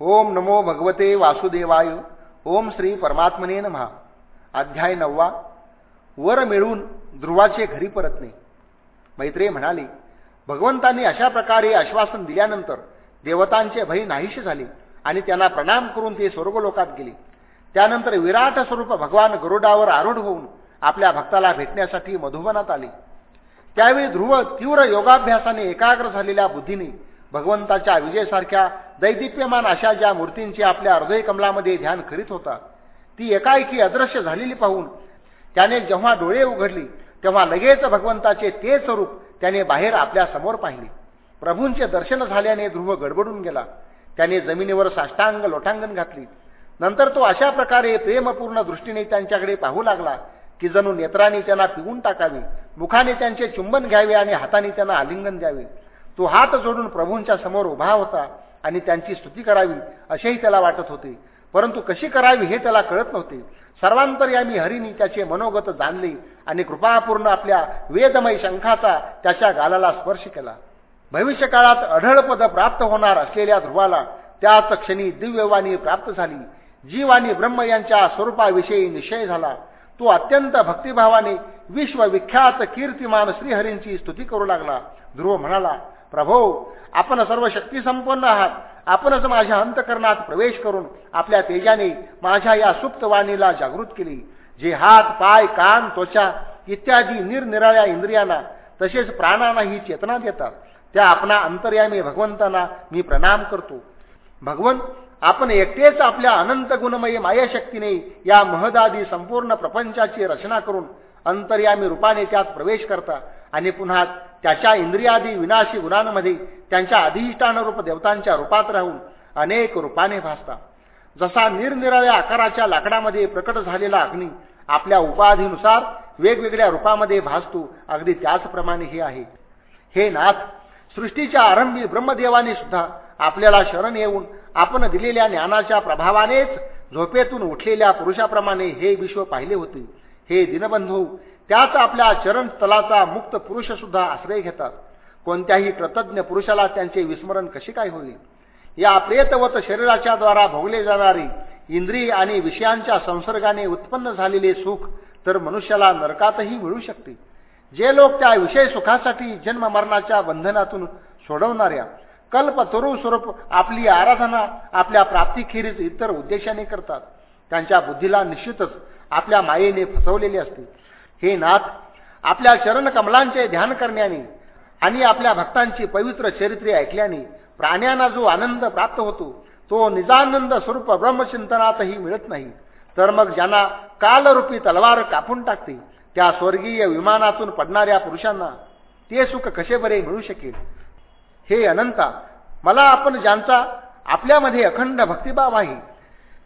ओम नमो भगवते वासुदेवाय. ओम श्री परमात्मने नमहा अध्याय नववा. वर मिळून ध्रुवाचे घरी परतणे. मैत्रे म्हणाले भगवंतांनी अशा प्रकारे आश्वासन दिल्यानंतर देवतांचे भय नाहीसे झाले आणि त्यांना प्रणाम करून ते स्वर्गलोकात गेले. त्यानंतर विराट स्वरूप भगवान गरुडावर आरूढ होऊन आपल्या भक्ताला भेटण्यासाठी मधुबनात आले. त्यावेळी ध्रुव तीव्र योगाभ्यासाने एकाग्र झालेल्या बुद्धीने भगवंताच्या विजयसारख्या दैदिप्यमान अशा ज्या मूर्तींचे आपल्या हृदय कमलामध्ये ध्यान करीत होता ती एकाएकी अदृश्य झालेली पाहून त्याने जेव्हा डोळे उघडली तेव्हा लगेच भगवंताचे ते स्वरूप त्याने बाहेर आपल्यासमोर पाहिले. प्रभूंचे दर्शन झाल्याने ध्रुव गडबडून गेला. त्याने जमिनीवर साष्टांग लोटांगण घातली. नंतर तो अशा प्रकारे प्रेमपूर्ण दृष्टीने त्यांच्याकडे पाहू लागला की जणू नेत्राने त्यांना पिऊन टाकावे मुखाने त्यांचे चुंबन घ्यावे आणि हाताने त्यांना आलिंगन द्यावे. तो हात जोडून प्रभूंच्या समोर उभा होता. आणि त्यांची स्तुती करावी असेही त्याला वाटत होते. परंतु कशी करावी हे त्याला कळत नव्हते. सर्वांतर्यामी हरिनी त्याचे मनोगत जाणले आणि कृपापूर्ण आपल्या वेदमय शंखाचा त्याच्या गालाला स्पर्श केला. भविष्यकाळात अढळपद प्राप्त होणार असलेल्या ध्रुवाला त्याच क्षणी दिव्यवाणी प्राप्त झाली. जीव आणि ब्रह्म यांच्या स्वरूपाविषयी निश्चय झाला. तो अत्यंत भक्तिभावाने विश्वविख्यात कीर्तिमान श्रीहरींची स्तुती करू लागला. ध्रुव म्हणाला प्रभो आपण सर्व शक्ती संपन्न आहात. आपणच माझ्या अंतकरणात प्रवेश करून आपल्या तेजाने माझ्या या सुप्त वाणीला जागृत केली. जे हात पाय कान त्वचा इत्यादी निरनिराळ्या इंद्रियांना तसेच प्राणांना ही चेतना देतात. त्या आपणा अंतर्यामी भगवंतांना मी प्रणाम करतो. भगवन आपण एकटेच आपल्या अनंत गुणमयी मायाशक्तीने या महदादी संपूर्ण प्रपंचाची रचना करून अंतर्यामी रूपाने त्यात प्रवेश करता आणि पुन्हा त्याच्या इंद्रियादी विनाशी गुणांमध्ये त्यांच्या अधिष्ठानरूप देवतांच्या रूपात राहून अनेक रूपाने भासतात. जसा निरनिराळ्या आकाराच्या लाकडामध्ये प्रकट झालेला अग्नी आपल्या उपाधीनुसार वेगवेगळ्या रूपामध्ये भासतो अगदी त्याचप्रमाणे हे आहे. हे नाथ सृष्टीच्या आरंभी ब्रह्मदेवाने सुद्धा आपल्याला शरण येऊन आपण दिलेल्या ज्ञानाच्या प्रभावानेच झोपेतून उठलेल्या पुरुषाप्रमाणे हे विश्व पाहिले होते. हे दिनबंधू त्याच आपल्या चरणस्थलाचा मुक्त पुरुषसुद्धा आश्रय घेतात. कोणत्याही कृतज्ञ पुरुषाला त्यांचे विस्मरण कसे काय होईल? या प्रेतवत शरीराच्या द्वारा भोगले जाणारी इंद्रिय आणि विषयांच्या संसर्गाने उत्पन्न झालेले सुख तर मनुष्याला नरकातही मिळू शकते. जे लोक त्या विषय सुखासाठी जन्ममरणाच्या बंधनातून सोडवणाऱ्या कल्पतरू स्वरूप आपली आराधना आपल्या प्राप्तीखेरीज इतर उद्देशाने करतात. त्यांच्या बुद्धीला निश्चितच आपल्या मायेने फसवलेली असते. हे नाथ आपल्या चरणकमलांचे ध्यान करण्याने आणि आपल्या भक्तांची पवित्र चरित्रे ऐकल्याने प्राण्यांना जो आनंद प्राप्त होतो तो निजानंद स्वरूप ब्रह्मचिंतनातही मिळत नाही. तर मग ज्यांना कालरूपी तलवार कापून टाकते त्या स्वर्गीय विमानातून पडणाऱ्या पुरुषांना ते सुख कसे बरे मिळू शकेल? हे अनंता मला आपण ज्यांचा आपल्यामध्ये अखंड भक्तिभाव आहे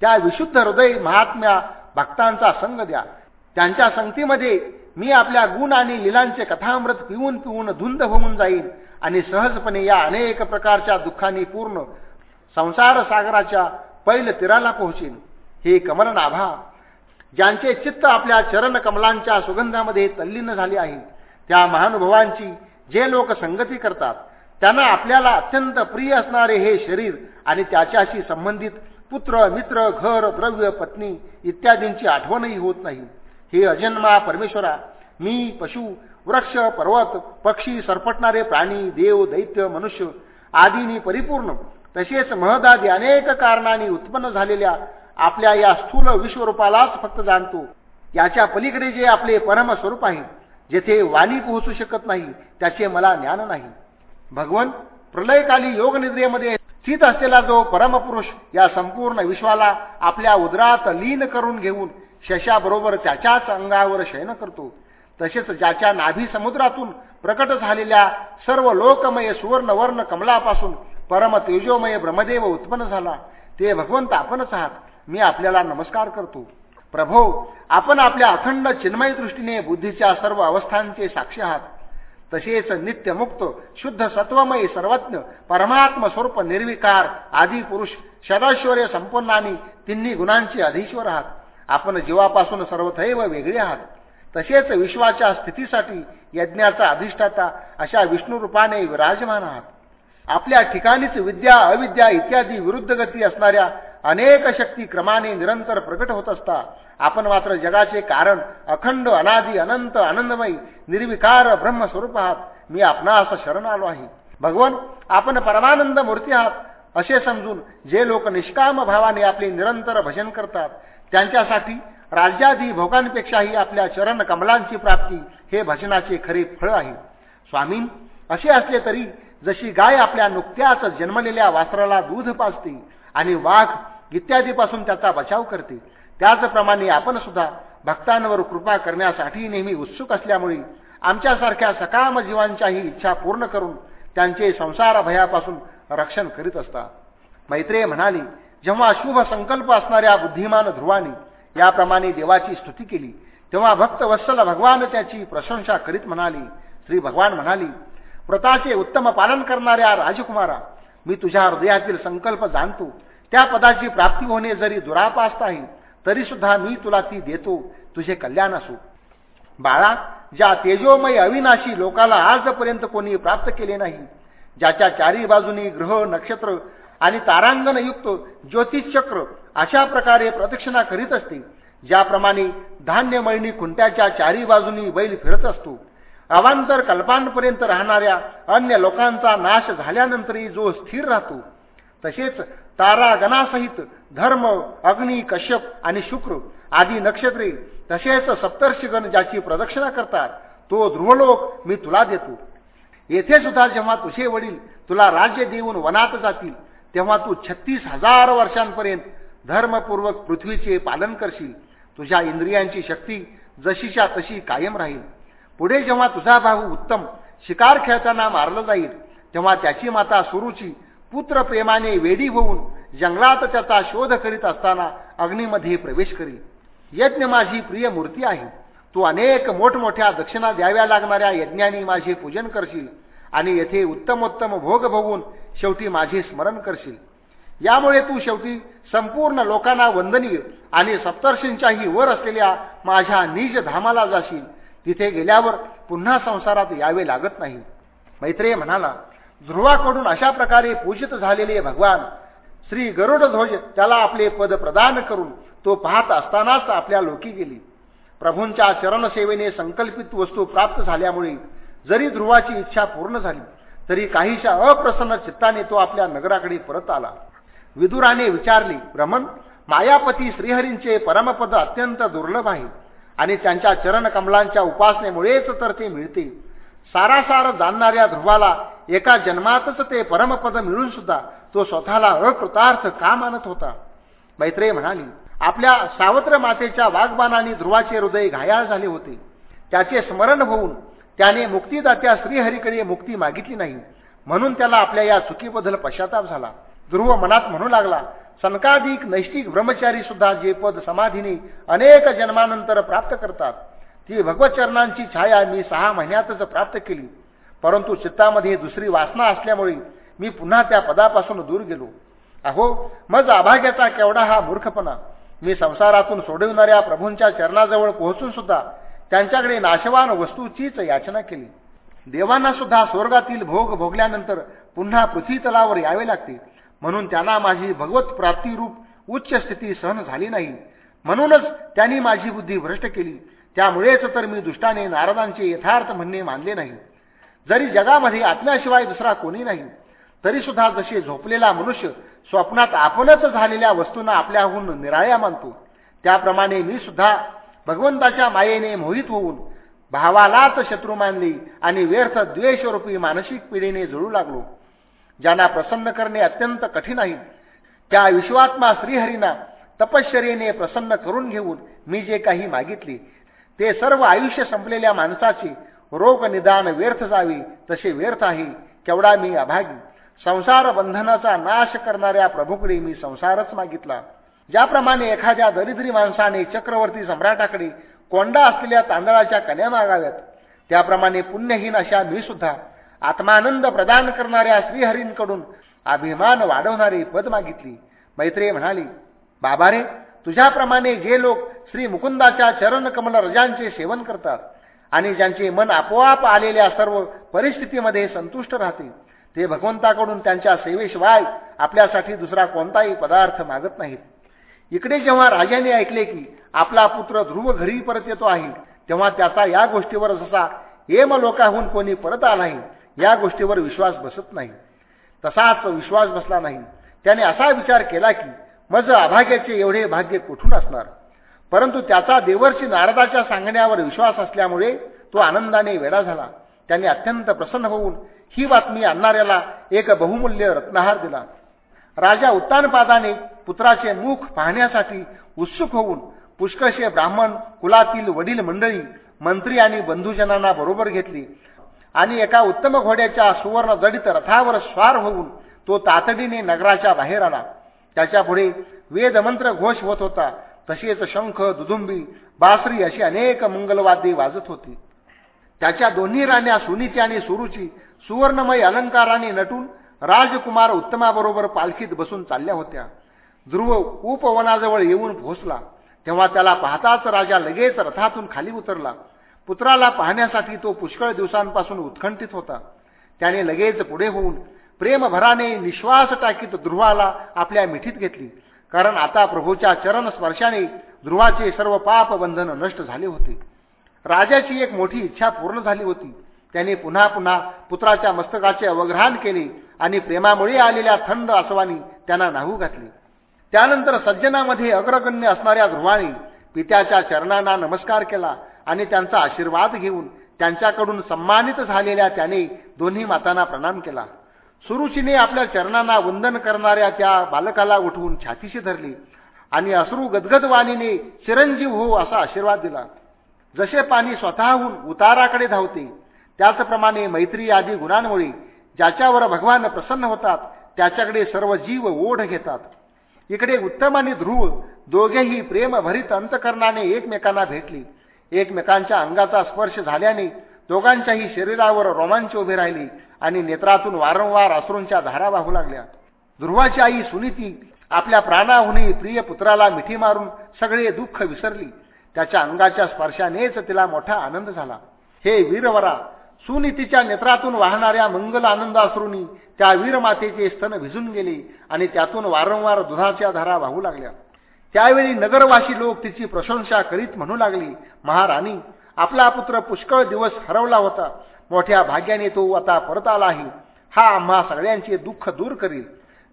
त्या विशुद्ध हृदय महात्म्या भक्तांचा संग द्या. त्यांच्या संगतीमध्ये मी आपल्या गुण आणि लिलांचे कथामृत पिऊन पिऊन धुंद होऊन जाईन आणि सहजपणे या अनेक प्रकारच्या दुःखांनी पूर्ण संसार सागराच्या पैल तीराला पोहोचेन. हे कमलनाभा ज्यांचे चित्त आपल्या चरण कमलांच्या सुगंधामध्ये तल्लीन झाले आहे त्या महानुभवांची जे लोक संगती करतात त्यांना आपल्याला अत्यंत प्रिय असणारे हे शरीर आणि त्याच्याशी संबंधित पुत्र मित्र घर द्रव्य पत्नी इत्यादींची आठवणही होत नाही. हे अजन्मा परमेश्वरा मी पशु वृक्ष पर्वत पक्षी सरपटणारे प्राणी देव दैत्य मनुष्य आदींनी परिपूर्ण तसेच महदादी अनेक कारणांनी उत्पन्न झालेल्या आपल्या या स्थूल विश्वरूपालाच फक्त जाणतो. याच्या पलीकडे जे आपले परमस्वरूप आहे जेथे वाणी पोहोचू शकत नाही त्याचे मला ज्ञान नाही. भगवन प्रलयकाली योगनिद्रेमध्ये स्थित असलेला जो परमपुरुष या संपूर्ण विश्वाला आपल्या उदरात लीन करून घेऊन शशाबरोबर त्याच्याच अंगावर शयन करतो. तसेच ज्याच्या नाभी समुद्रातून प्रकट झालेल्या सर्व लोकमय सुवर्णवर्ण कमलापासून परम तेजोमय ब्रह्मदेव उत्पन्न झाला. ते भगवंत आपणच आहात. मी आपल्याला नमस्कार करतो. प्रभो आपण आपल्या अखंड चिन्मय दृष्टीने बुद्धीच्या सर्व अवस्थांचे साक्षी आहात. तसेच नित्यमुक्त शुद्ध सत्वमय सर्वज्ञ परमात्म स्वरूप निर्विकार आदी पुरुष सदाश्वर्य संपन्न आणि तिन्ही गुणांचे अधीश्वर आहात. आपण जीवापासून सर्वथैव वेगळे आहात. तसेच विश्वाच्या स्थितीसाठी यज्ञाचा अधिष्ठाता अशा विष्णुरूपाने विराजमान आहात. आपल्या ठिकाणीच विद्या अविद्या इत्यादी विरुद्ध गती असणाऱ्या अनेक शक्ती क्रमाने निरंतर प्रकट होत असता आपण मात्र जगाचे कारण अखंड अनादी अनंत आनंदमयी निर्विकार ब्रह्मस्वरूप आहात. मी आपणास शरण आलो आहे. भगवान आपण परमानंद मूर्ती आहात. असे समजून जे लोक निष्काम भावाने आपले निरंतर भजन करतात त्यांच्यासाठी राज्याधी भोगांपेक्षाही आपल्या चरण कमलांची प्राप्ती हे भजनाचे खरे फळ आहे. स्वामी असे असले तरी जशी गाय आपल्या नुकत्याच जन्मलेल्या वासराला दूध पाजते आणि वाघ इत्यादीपासून त्याचा बचाव करते त्याचप्रमाणे आपण सुद्धा भक्तांवर कृपा करण्यासाठी नेहमी उत्सुक असल्यामुळे आमच्यासारख्या सकाम जीवांच्याही इच्छा पूर्ण करून त्यांचे संसार भयापासून रक्षण करीत असतात मैत्रेय म्हणाली जेव्हा शुभ संकल्प असणाऱ्या बुद्धिमान ध्रुवाने याप्रमाणे देवाची स्तुती केली तेव्हा भक्त वत्सल भगवान त्याची प्रशंसा करीत म्हणाली श्री भगवान म्हणाली व्रताचे उत्तम पालन करणाऱ्या राजकुमारा मी तुझ्या हृदयातील संकल्प जाणतो. त्या पदाची प्राप्ती होणे जरी दुरापास्त आहे तरी सुद्धा मी तुला ती देतो. तुझे कल्याण असो. बाळा ज्या तेजोमय अविनाशी लोकाला आजपर्यंत कोणी प्राप्त केले नाही ज्याच्या चारी बाजूनी ग्रह नक्षत्र आणि तारांगणयुक्त ज्योतिषचक्र अशा प्रकारे प्रदक्षिणा करीत असते ज्याप्रमाणे धान्य मळणी खुंट्याच्या चारी बाजूनी बैल फिरत असतो. अवांतर कल्पांपर्यंत राहणाऱ्या अन्य लोकांचा नाश झाल्यानंतरही जो स्थिर राहतो तसेच तारागणासहित धर्म अग्नी कश्यप आणि शुक्र आदी नक्षत्रे तसेच सप्तर्षिगण ज्याची प्रदक्षिणा करतात तो ध्रुवलोक मी तुला देतो. येथे सुद्धा जेव्हा तुझे वडील तुला राज्य देऊन वनात जातील तेव्हा तू छत्तीस हजार वर्षांपर्यंत धर्मपूर्वक पृथ्वीचे पालन करशील. तुझ्या इंद्रियांची शक्ती जशीच्या तशी कायम राहील. पुढे जेव्हा तुझा भाऊ उत्तम शिकार खेळताना मारलं जाईल तेव्हा त्याची माता सुरुची पुत्र प्रेमाने वेडी होऊन जंगलात त्याचा शोध करीत असताना अग्नीमध्ये प्रवेश करी यज्ञ माझी प्रिय मूर्ती आहे. तू अनेक मोठमोठ्या दक्षिणा द्याव्या लागणाऱ्या यज्ञांनी माझे पूजन करशील. आणि येथे उत्तमोत्तम भोग भोगून शेवटी माझे स्मरण करशील. यामुळे तू शेवटी संपूर्ण लोकांना वंदनीय आणि सप्तर्षींच्याही वर असलेल्या माझ्या निज धामाला जाशील. तिथे गेल्यावर पुन्हा संसारात यावे लागत नाही. मैत्रेय म्हणाला ध्रुवाकडून अशा प्रकारे पूजित झालेले भगवान श्री गरुडध्वज त्याला आपले पद प्रदान करून तो पाहत असतानाच आपल्या लोकी गेली. प्रभूंच्या चरणसेवेने संकल्पित वस्तू प्राप्त झाल्यामुळे जरी ध्रुवाची इच्छा पूर्ण झाली तरी काहीशा अप्रसन्न चित्ताने तो आपल्या नगराकडे परत आला. विदुराने विचारली भ्रमण मायापती श्रीहरींचे परमपद अत्यंत दुर्लभ आहे आणि त्यांच्या चरणकमलांच्या उपासनेमुळेच तर ते मिळते. सारासार जाणणाऱ्या ध्रुवाला एका जन्मातच ते परमपद मिळून सुद्धा तो स्वतःला अकृतार्थ का मानत होता? मैत्रेय म्हणाली आपल्या सावत्र मातेच्या वाघबाणाने ध्रुवाचे हृदय घायाळ झाले होते. त्याचे स्मरण होऊन त्याने मुक्तीदात्या श्रीहरीकडे मुक्ती मागितली नाही. म्हणून त्याला आपल्या या चुकीबद्दल पश्चाताप झाला. ध्रुव मनात म्हणू लागला सनकाधिक नैष्टिक ब्रह्मचारी सुद्धा जे पद समाधीने अनेक जन्मानंतर प्राप्त करतात ती भगवतचरणांची छाया मी सहा महिन्यातच प्राप्त केली. परंतु चित्तामध्ये दुसरी वासना असल्यामुळे मी पुन्हा त्या पदापासून दूर गेलो. अहो मज अभाग्याचा केवढा हा मूर्खपणा. मी संसारातून सोडविणाऱ्या प्रभूंच्या चरणाजवळ पोहोचून सुद्धा त्यांच्याकडे नाशवान वस्तूचीच याचना केली. देवांना सुद्धा स्वर्गातील भोग भोगल्यानंतर पुन्हा पृथ्वी तलावर यावे लागते. म्हणून त्यांना माझी भगवत प्राप्तीरूप उच्च स्थिती सहन झाली नाही. म्हणूनच त्यांनी माझी बुद्धी भ्रष्ट केली. त्यामुळेच तर मी दुष्टाने नारदांचे यथार्थ म्हणणे मानले नाही. जरी जगामध्ये आत्म्याशिवाय दुसरा कोणी नाही तरी सुद्धा जसे झोपलेला मनुष्य स्वप्नात आपणच झालेल्या वस्तूंना आपल्याहून निराळ्या मानतो त्याप्रमाणे मी सुद्धा भगवंताच्या मायेने मोहित होऊन भावालाच शत्रू मानली आणि व्यर्थ द्वेषरूपी मानसिक पिढीने जुळू लागलो. ज्यांना प्रसन्न करणे अत्यंत कठीण आहे त्या विश्वात्मा श्रीहरींना तपश्चर्येने प्रसन्न करून घेऊन मी जे काही मागितले ते सर्व आयुष्य संपलेल्या माणसाचे रोग निदान व्यर्थ जावे तसे व्यर्थ आहे केवढा मी अभागी. संसार बंधनाचा नाश करणाऱ्या प्रभूकडे मी संसारच मागितला. ज्याप्रमाणे एखाद्या दरिद्री माणसाने चक्रवर्ती सम्राटाकडे कोंडा असलेल्या तांदळाच्या कन्या मागाव्यात त्याप्रमाणे पुण्यहीन अशा मी सुद्धा आत्मानंद प्रदान करणाऱ्या श्रीहरींकडून अभिमान वाढवणारी पद मागितली. मैत्रेय म्हणाली बाबा रे तुझ्याप्रमाणे जे लोक श्री मुकुंदाच्या चरण कमल रजांचे सेवन करतात आणि ज्यांचे मन आपोआप आलेल्या सर्व परिस्थितीमध्ये संतुष्ट राहते ते भगवंताकडून त्यांच्या सेवेशिवाय आपल्यासाठी दुसरा कोणताही पदार्थ मागत नाहीत. इकडे जेव्हा राजाने ऐकले की आपला पुत्र ध्रुव घरी परत येतो आहे तेव्हा त्याचा या गोष्टीवर जसा एम लोकाहून कोणी परत आलाही या गोष्टीवर विश्वास बसत नाही. तसाच विश्वास बसला नाही. त्याने असा विचार केला की मज अभाग्याचे एवढे भाग्य कुठून असणार? परंतु त्याचा देवर्षी नारदाच्या सांगण्यावर विश्वास असल्यामुळे तो आनंदाने वेडा झाला. त्याने अत्यंत प्रसन्न होऊन ही बातमी आणणाऱ्याला एक बहुमूल्य रत्नहार दिला. राजा उत्तानपादाने पुत्राचे मुख पाहण्यासाठी उत्सुक होऊन पुष्कळशे ब्राह्मण कुलातील वडील मंडळी मंत्री आणि बंधुजनांना बरोबर घेतली आणि एका उत्तम घोड्याच्या सुवर्ण जडित रथावर स्वार होऊन तो तातडीने नगराच्या बाहेर आला. त्याच्यापुढे वेदमंत्र घोष होत होता. तसेच शंख दुदुंबी बासरी अशी अनेक मंगलवाद्ये वाजत होती. त्याच्या दोन्ही राण्या सुनीची आणि सुरुची सुवर्णमय अलंकाराने नटून राजकुमार उत्तमाबरोबर पालखीत बसून चालल्या होत्या. ध्रुव उपवनाजवळ येऊन पोहोचला तेव्हा त्याला पाहताच राजा लगेच रथातून खाली उतरला. पुत्राला पाहण्यासाठी तो पुष्कळ दिवसांपासून उत्खंठित होता. त्याने लगेच पुढे होऊन प्रेमभराने निश्वास टाकीत ध्रुवाला आपल्या मिठीत घेतली. कारण आता प्रभूच्या चरण स्पर्शाने ध्रुवाचे सर्व पाप बंधन नष्ट झाले होते. राजाची एक मोठी इच्छा पूर्ण झाली होती. त्याने पुन्हा पुन्हा पुत्राच्या मस्तकाचे अवग्रहण केले आणि प्रेमामुळे आलेल्या थंड आसवानी त्यांना नाहू घातले. त्यानंतर सज्जनामध्ये अग्रगण्य असणाऱ्या ध्रुवाने पित्याच्या चरणांना नमस्कार केला आणि त्यांचा आशीर्वाद घेऊन त्यांच्याकडून सन्मानित झालेल्या त्याने दोन्ही मातांना प्रणाम केला. सुरुचीने आपल्या चरणांना वंदन करणाऱ्या त्या बालकाला उठवून छातीशी धरली आणि अश्रू गदगदवाणीने चिरंजीव हो असा आशीर्वाद दिला. जसे पाणी स्वतःहून उताराकडे धावते त्याचप्रमाणे मैत्री आदी गुणांमुळे ज्याच्यावर भगवान प्रसन्न होतात त्याच्याकडे सर्व जीव ओढ घेतात. इकडे उत्तम आणि ध्रुव दोघेही प्रेमभरीत अंतकरणाने एकमेकांना भेटली. एकमेकांच्या अंगाचा स्पर्श झाल्याने दोघांच्याही शरीरावर रोमांच उभे राहिली आणि नेत्रातून वारंवार अश्रूंच्या धारा वाहू लागल्या. ध्रुवाची आई सुनीती आपल्या प्राणाहूनही प्रिय पुत्राला मिठी मारून सगळे दुःख विसरली. त्याच्या अंगाच्या स्पर्शानेच तिला मोठा आनंद झाला. हे वीरवरा सुनीतीच्या नेत्रातून वाहणाऱ्या मंगल आनंदाश्रूंनी त्या वीरमातेचे स्तन भिजून गेले आणि त्यातून वारंवार दुधाच्या धारा वाहू लागल्या. त्यावेळी नगरवासी लोक तिची प्रशंसा करीत म्हणू लागली महाराणी आपला पुत्र पुष्कळ दिवस हरवला होता. मोठ्या भाग्याने तो आता परत आला आहे. हा आम्हा सगळ्यांचे दुःख दूर करील.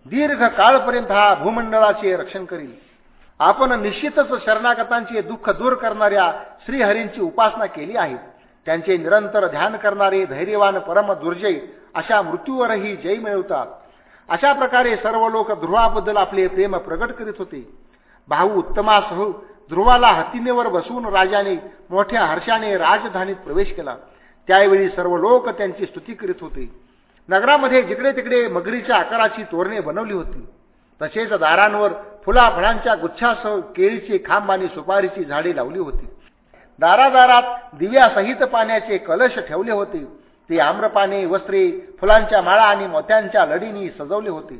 दीर्घ काळपर्यंत हा भूमंडळाचे रक्षण करील. आपण निश्चितच शरणागतांचे दुःख दूर करणाऱ्या श्रीहरींची उपासना केली आहे. त्यांचे निरंतर ध्यान करणारे धैर्यवान परम दुर्जय अशा मृत्यूवरही जय मिळवतात. अशा प्रकारे सर्व लोक ध्रुवाबद्दल आपले प्रेम प्रकट करीत होते. भाऊ उत्तमासह ध्रुवाला हत्तीनेवर बसवून राजाने मोठ्या हर्षाने राजधानीत प्रवेश केला. त्यावेळी सर्व लोक त्यांची स्तुती करीत होते. नगरामध्ये जिकडे तिकडे मगरीच्या आकाराची तोरणे बनवली होती. तसेच दारांवर फुलाफळांच्या गुच्छासह केळीची खांब आणि सुपारीची झाडे लावली होती. दारादारात दिव्यासहित पाण्याचे कलश ठेवले होते. ते आम्रपाने वस्त्रे फुलांच्या माळा आणि मोत्यांच्या लढीनी सजवले होते.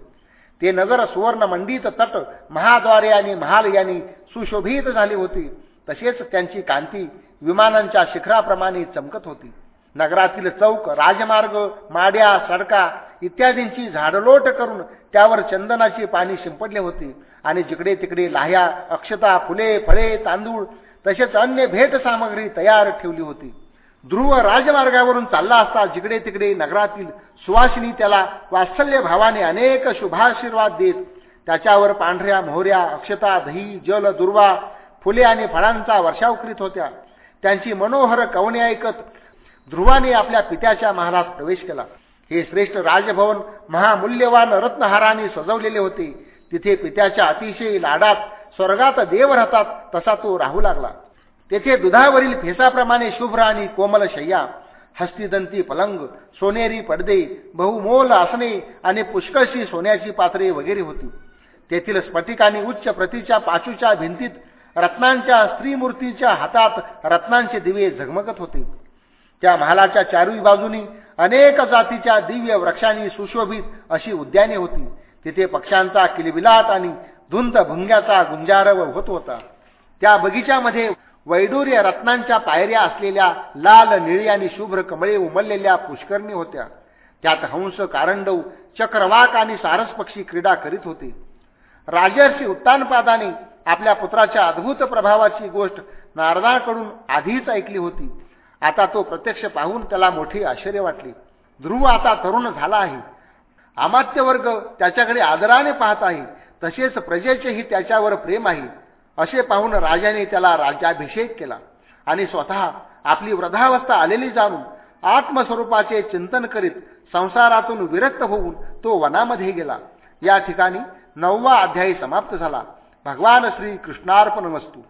ते नगर सुवर्ण मंडित तट महाद्वारे आणि महाल यांनी सुशोभित झाले होते. तसेच त्यांची कांती विमानांच्या शिखराप्रमाणे चमकत होती. नगरातील चौक राजमार्ग माड्या सडका इत्यादींची झाडलोट करून त्यावर चंदनाची पाणी शिंपडले होते. आणि जिकडे तिकडे लाह्या अक्षता फुले फळे तांदूळ तसेच अन्य भेट सामग्री तयार ठेवली होती. ध्रुव राजमार्गावरून चालला असता जिकडे तिकडे नगरातील सुवासिनी त्याला वात्सल्य भावाने अनेक शुभाशीर्वाद देत त्याच्यावर पांढऱ्या मोहऱ्या अक्षता दही जल दुर्वा फुले आणि फळांचा वर्षाव करीत होत्या. त्यांची मनोहर कवणे ऐकत ध्रुवाने आपल्या पित्याच्या महालात प्रवेश केला. हे श्रेष्ठ राजभवन महामूल्यवान रत्नहाराने सजवलेले होते. तिथे पित्याच्या अतिशय लाडात स्वर्गात देव राहतात तसा तो राहू लागला. तेथे दुधावरील फेसाप्रमाणे शुभ्र आणि कोमल शय्या हस्तिदंती पलंग सोनेरी पडदे बहुमोल आसने आणि पुष्कळशी सोन्याची पात्रे वगैरे होती. तेथील स्फटिकाने उच्च प्रतीच्या पाचूच्या भिंतीत रत्नांच्या स्त्रीमूर्तीच्या हातात रत्नांचे दिवे झगमगत होते. त्या महालाच्या चारवी बाजूनी अनेक जातीच्या दिव्य वृक्षांनी सुशोभित अशी उद्याने होती. तिथे पक्ष्यांचा किलबिलाट आणि धुंद भुंग्याचा गुंजारव होत होता. त्या बगीच्यामध्ये वैडूर्य रत्नांच्या पायऱ्या असलेल्या लाल निळी आणि शुभ्र कमळे उमललेल्या पुष्करणी होत्या. त्यात हंस कारंडव चक्रवाक आणि सारस पक्षी क्रीडा करीत होते. राजर्षी उत्तानपादाने आपल्या पुत्राच्या अद्भुत प्रभावाची गोष्ट नारदाकडून आधीच ऐकली होती. आता तो प्रत्यक्ष पाहून त्याला मोठी आश्चर्य वाटले. ध्रुव आता तरुण झाला आहे. आमात्यवर्ग त्याच्याकडे आदराने पाहत आहे. तसेच प्रजेचेही त्याच्यावर प्रेम आहे. असे पाहून राजाने त्याला राज्याभिषेक केला आणि स्वतः आपली वृद्धावस्था आलेली जाणून आत्मस्वरूपाचे चिंतन करीत संसारातून विरक्त होऊन तो वनामध्ये गेला. या ठिकाणी नववा अध्यायी समाप्त झाला. भगवान श्री कृष्णार्पण वस्तू